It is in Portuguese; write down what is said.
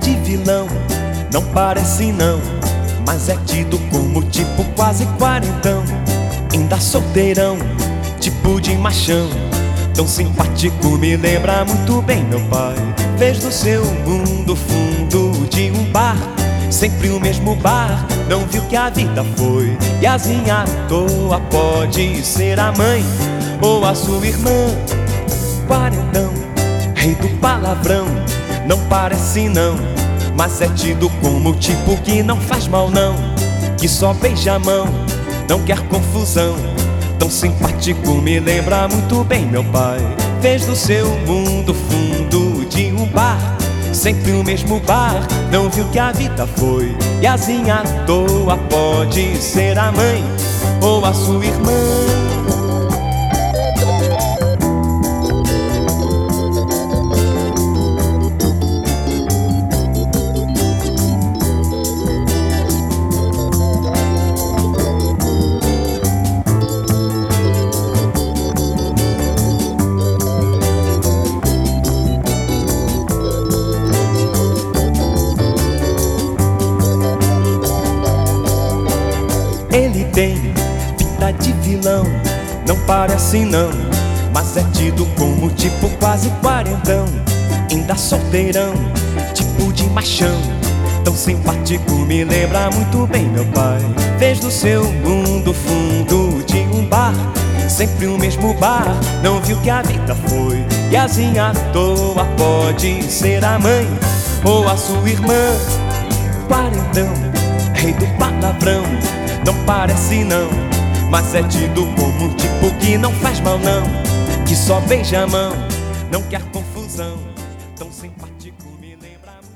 de vilão, não parece não, mas é tido como tipo quase quarentão, ainda solteirão, tipo de machão. Tão simpático, me lembra muito bem meu pai. Fez do seu mundo fundo de um bar, sempre o mesmo bar. Não viu que a vida foi e assim à toa pode ser a mãe ou a sua irmã. Quarentão, rei do palavrão, não parece não, mas é tido como tipo que não faz mal não, que só beija a mão, não quer confusão Tão simpático, me lembra muito bem meu pai. Fez do seu mundo fundo de um bar, sempre o mesmo bar. Não viu que a vida foi, e assim à toa pode ser a mãe ou a sua irmã. Ele tem pinta de vilão, não parece não, mas é tido como tipo quase quarentão, ainda solteirão, tipo de machão. Tão simpático, me lembra muito bem meu pai. Fez do seu mundo fundo de um bar, sempre o mesmo bar. Não viu que a vida foi, e assim à toa pode ser a mãe ou a sua irmã. Quarentão, rei do palavrão não parece não, mas é tido como um tipo que não faz mal não, que só beija a mão, não quer confusão, tão simpático me lembra muito.